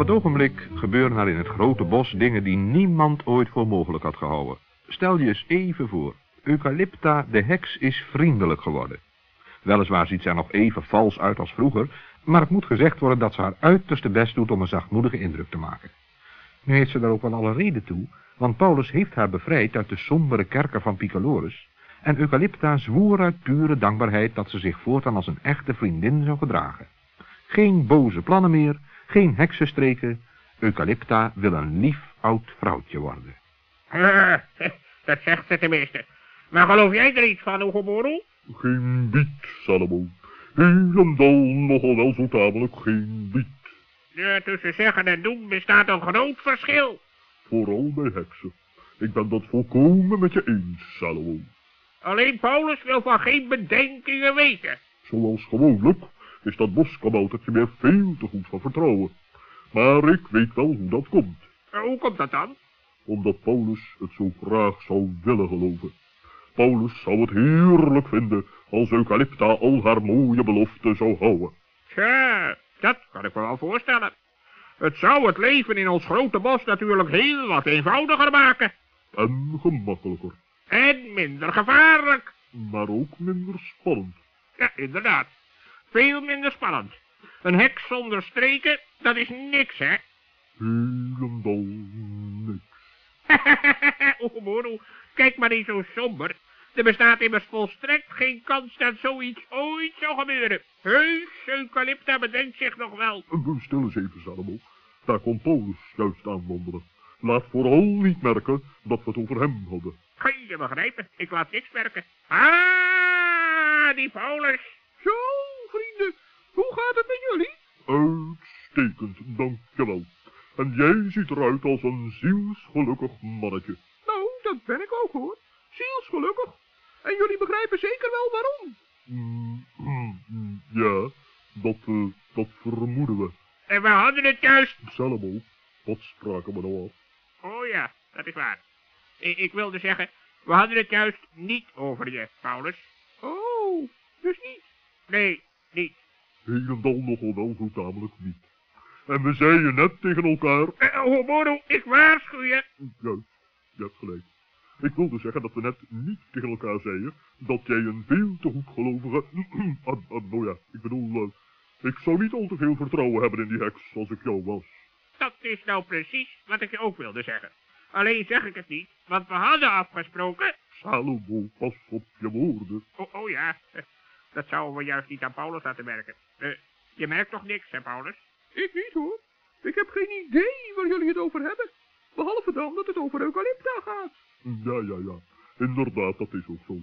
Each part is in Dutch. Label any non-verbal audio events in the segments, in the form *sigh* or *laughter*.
het ogenblik gebeuren er in het grote bos dingen die niemand ooit voor mogelijk had gehouden. Stel je eens even voor. Eucalypta, de heks, is vriendelijk geworden. Weliswaar ziet zij nog even vals uit als vroeger, maar het moet gezegd worden dat ze haar uiterste best doet om een zachtmoedige indruk te maken. Nu heeft ze daar ook wel alle reden toe, want Paulus heeft haar bevrijd uit de sombere kerker van Picalorus, en Eucalypta zwoer uit pure dankbaarheid dat ze zich voortaan als een echte vriendin zou gedragen. Geen boze plannen meer, geen heksenstreken. Eucalypta wil een lief oud vrouwtje worden. Ah, dat zegt ze tenminste. Maar geloof jij er iets van, Oegeboru? Geen biet, Salomo. Helemaal nogal wel zo tamelijk geen biet. Ja, tussen zeggen en doen bestaat een groot verschil. Vooral bij heksen. Ik ben dat volkomen met je eens, Salomo. Alleen Paulus wil van geen bedenkingen weten. Zoals gewoonlijk is dat boskaboutertje meer veel te goed van vertrouwen. Maar ik weet wel hoe dat komt. Uh, hoe komt dat dan? Omdat Paulus het zo graag zou willen geloven. Paulus zou het heerlijk vinden als Eucalypta al haar mooie beloften zou houden. Tja, dat kan ik me wel voorstellen. Het zou het leven in ons grote bos natuurlijk heel wat eenvoudiger maken. En gemakkelijker. En minder gevaarlijk. Maar ook minder spannend. Ja, inderdaad. Veel minder spannend. Een heks zonder streken, dat is niks, hè? Helemaal niks. *laughs* Oeh, kijk maar niet zo somber. Er bestaat immers volstrekt geen kans dat zoiets ooit zou gebeuren. Heus, Eucalypta bedenkt zich nog wel. Stil eens even, Salomo. Daar komt Paulus juist aanwandelen. Laat vooral niet merken dat we het over hem hadden. Ga je begrijpen? Ik laat niks merken. Ah, die Paulus. Zo. Hoe gaat het met jullie? Uitstekend, dankjewel. En jij ziet eruit als een zielsgelukkig mannetje. Nou, dat ben ik ook hoor. Zielsgelukkig. En jullie begrijpen zeker wel waarom. Mm, mm, mm, ja, dat, uh, dat vermoeden we. En we hadden het juist... Salomo, wat spraken we nou af? Oh ja, dat is waar. Ik, ik wilde zeggen, we hadden het juist niet over je, Paulus. Oh, dus niet? Nee, niet. Helemaal nogal wel zo tamelijk niet. En we zeiden net tegen elkaar... Uh, Homodo, ik waarschuw je. Juist, je hebt gelijk. Ik wilde zeggen dat we net niet tegen elkaar zeiden dat jij een veel te goed gelovige... ah, ah, nou ja, ik bedoel, uh, ik zou niet al te veel vertrouwen hebben in die heks als ik jou was. Dat is nou precies wat ik je ook wilde zeggen. Alleen zeg ik het niet, want we hadden afgesproken... Salomo, pas op je woorden. Oh, oh ja, dat zouden we juist niet aan Paulus laten merken. Uh, je merkt toch niks, hè, Paulus? Ik niet, hoor. Ik heb geen idee waar jullie het over hebben. Behalve dan dat het over Eucalypta gaat. Ja, ja, ja. Inderdaad, dat is ook zo.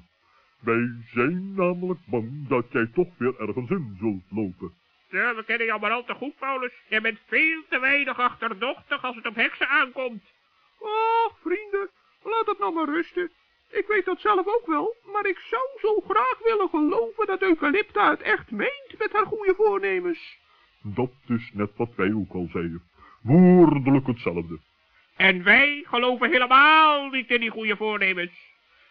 Wij zijn namelijk bang dat jij toch weer ergens in zult lopen. Ja, we kennen jou maar al te goed, Paulus. Jij bent veel te weinig achterdochtig als het op heksen aankomt. Och, vrienden, laat het nou maar rusten. Ik weet dat zelf ook wel, maar ik zou zo graag willen geloven dat Eucalypta het echt meent met haar goede voornemens. Dat is net wat wij ook al zeiden. Woordelijk hetzelfde. En wij geloven helemaal niet in die goede voornemens.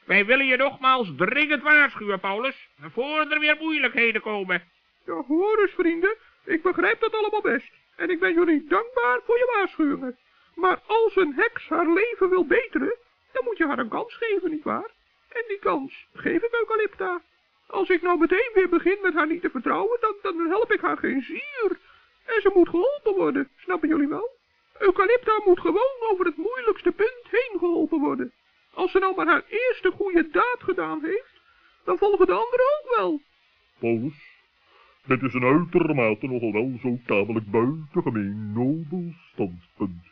Wij willen je nogmaals dringend waarschuwen, Paulus, voor er weer moeilijkheden komen. Ja, hoor eens, vrienden. Ik begrijp dat allemaal best. En ik ben jullie dankbaar voor je waarschuwingen. Maar als een heks haar leven wil beteren, dan moet je haar een kans geven, nietwaar? En die kans geef ik Eucalypta. Als ik nou meteen weer begin met haar niet te vertrouwen, dan, dan help ik haar geen zier. En ze moet geholpen worden, snappen jullie wel? Eucalypta moet gewoon over het moeilijkste punt heen geholpen worden. Als ze nou maar haar eerste goede daad gedaan heeft, dan volgen de anderen ook wel. Paulus, dit is een uitermate nogal wel zo tamelijk buitengemeen nobel standpunt.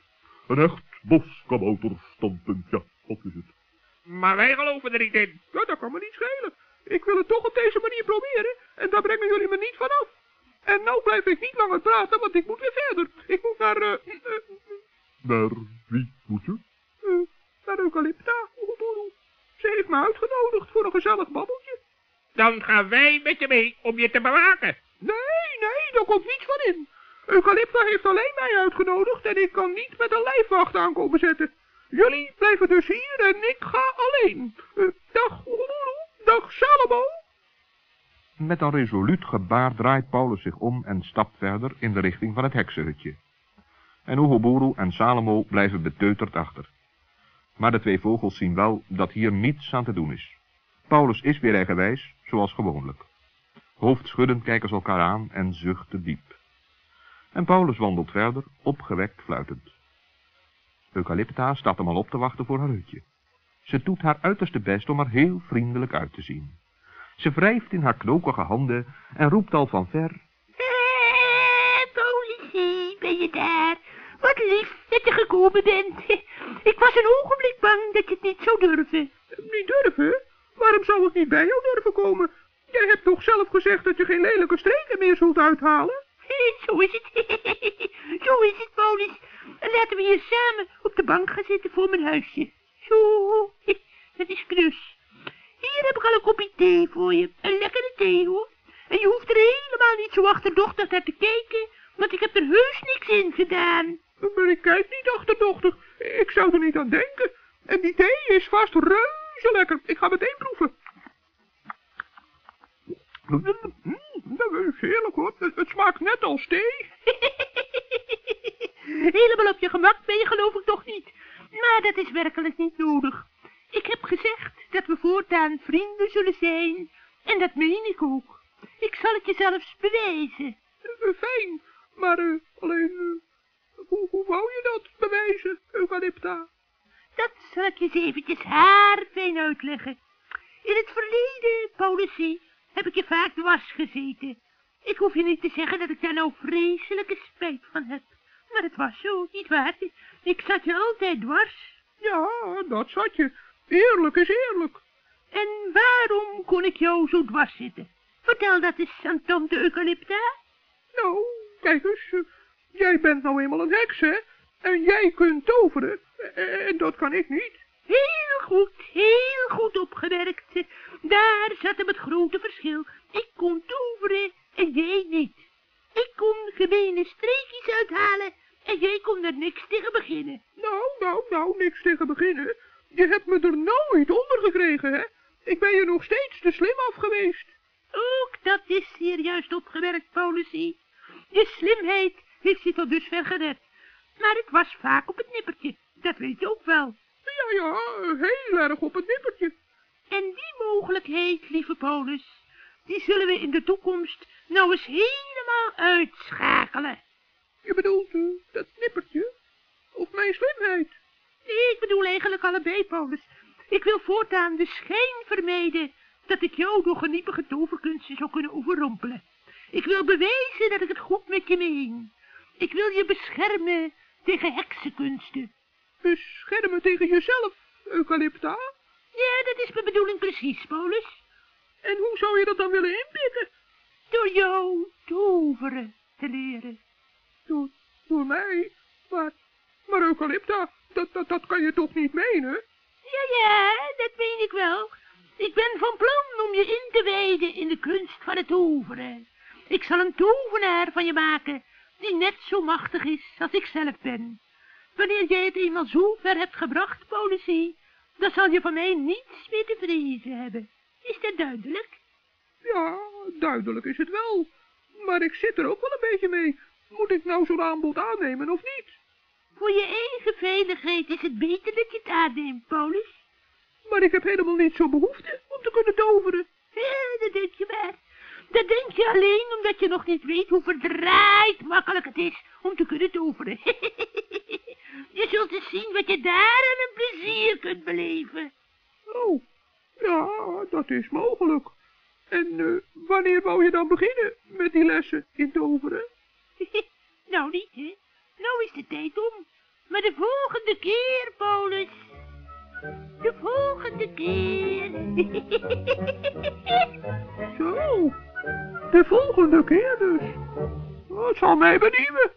Een echt boskabouterstandpunt, ja, wat is het? Maar wij geloven er niet in. Ja, dat kan me niet schelen. Ik wil het toch op deze manier proberen en daar brengen jullie me niet vanaf. En nou blijf ik niet langer praten, want ik moet weer verder. Ik moet naar, eh... Uh, uh, naar wie moet je? Uh, naar Eucalypta. Ze heeft me uitgenodigd voor een gezellig babbeltje. Dan gaan wij met je mee om je te bewaken. Nee, nee, daar komt niets van in. Eucalypta heeft alleen mij uitgenodigd en ik kan niet met een lijfwacht aankomen zetten. Jullie blijven dus hier en ik ga alleen. Uh, dag, dag Salomo. Met een resoluut gebaar draait Paulus zich om en stapt verder in de richting van het heksenhutje. En Oegoburu en Salomo blijven beteuterd achter. Maar de twee vogels zien wel dat hier niets aan te doen is. Paulus is weer eigenwijs, zoals gewoonlijk. Hoofdschuddend kijken ze elkaar aan en zuchten diep. En Paulus wandelt verder, opgewekt fluitend. Eucalypta staat hem al op te wachten voor haar hutje. Ze doet haar uiterste best om er heel vriendelijk uit te zien. Ze wrijft in haar knokige handen en roept al van ver. Eh, politie, ben je daar? Wat lief dat je gekomen bent. *laughs* Ik was een ogenblik bang dat je het niet zou durven. Niet durven? Waarom zou ik niet bij jou durven komen? Jij hebt toch zelf gezegd dat je geen lelijke streken meer zult uithalen? *laughs* Zo is het. *laughs* Zo is het, Paulus. Laten we hier samen op de bank gaan zitten voor mijn huisje. Zo, dat is knus. Hier heb ik al een kopje thee voor je. Een lekkere thee, hoor. En je hoeft er helemaal niet zo achterdochtig naar te kijken, want ik heb er heus niks in gedaan. Maar ik kijk niet achterdochtig. Ik zou er niet aan denken. En die thee is vast reuze lekker. Ik ga meteen proeven. Mm, dat is heerlijk hoor. Het, het smaakt net als thee. *laughs* Helemaal op je gemak ben je geloof ik toch niet. Maar dat is werkelijk niet nodig. Ik heb gezegd dat we voortaan vrienden zullen zijn. En dat meen ik ook. Ik zal het je zelfs bewijzen. Eh, fijn, maar eh, alleen, eh, hoe, hoe wou je dat bewijzen, Eucalypta? Dat zal ik je eens eventjes haarfijn uitleggen. In het verleden, Paulusie, heb ik je vaak dwars gezeten. Ik hoef je niet te zeggen dat ik daar nou vreselijke spijt van heb. Maar het was zo, niet waar? Ik zat je altijd dwars. Ja, dat zat je. Eerlijk is eerlijk. En waarom kon ik jou zo dwars zitten? Vertel dat eens aan tante Eucalypta. Nou, kijk eens. eh, Jij bent nou eenmaal een heks, hè? En jij kunt toveren. eh, En dat kan ik niet. Heel goed, heel goed opgewerkt. Daar zat hem het grote verschil. Ik kon toveren en jij niet. Ik kon gemene streekjes uithalen en jij kon er niks tegen beginnen. Nou, nou, nou, niks tegen beginnen. Je hebt me er nooit onder gekregen, hè? Ik ben je nog steeds te slim af geweest. Ook dat is hier juist opgewerkt, Paulusie. Je slimheid heeft je tot dusver gered. Maar het was vaak op het nippertje, dat weet je ook wel. Ja, ja, heel erg op het nippertje. En die mogelijkheid, lieve Paulus, die zullen we in de toekomst nou eens helemaal uitschakelen. Je bedoelt eh, dat nippertje? Of mijn slimheid? Nee, ik bedoel eigenlijk allebei, Paulus. Ik wil voortaan de schijn vermijden dat ik jou door geniepige toverkunsten zou kunnen overrompelen. Ik wil bewijzen dat ik het goed met je meen. Ik wil je beschermen tegen heksenkunsten. Beschermen tegen jezelf, Eucalypta? Ja, dat is mijn bedoeling precies, Paulus. En hoe zou je dat dan willen inpikken? Door jou toveren te leren. Door, door mij? Maar, maar Eucalypta, dat, dat, dat kan je toch niet menen? Ja, ja, dat meen ik wel. Ik ben van plan om je in te wijden in de kunst van het toveren. Ik zal een tovenaar van je maken, die net zo machtig is als ik zelf ben. Wanneer jij het eenmaal zo ver hebt gebracht, Politie, dan zal je van mij niets meer te vrezen hebben. Is dat duidelijk? Ja, duidelijk is het wel. Maar ik zit er ook wel een beetje mee. Moet ik nou zo'n aanbod aannemen of niet? Voor je eigen veiligheid is het beter dat je het aanneemt, Paulus. Maar ik heb helemaal niet zo'n behoefte om te kunnen toveren. Ja, dat denk je maar. Dat denk je alleen omdat je nog niet weet hoe verdraaid makkelijk het is om te kunnen toveren. *laughs* je zult eens zien wat je daar aan een plezier kunt beleven. Oh, ja, dat is mogelijk. En eh, wanneer wou je dan beginnen met die lessen in toveren? nou niet, hè. Nou is de tijd om. Maar de volgende keer, Paulus. De volgende keer. *laughs* Zo, de volgende keer dus. Dat zal mij benieuwen.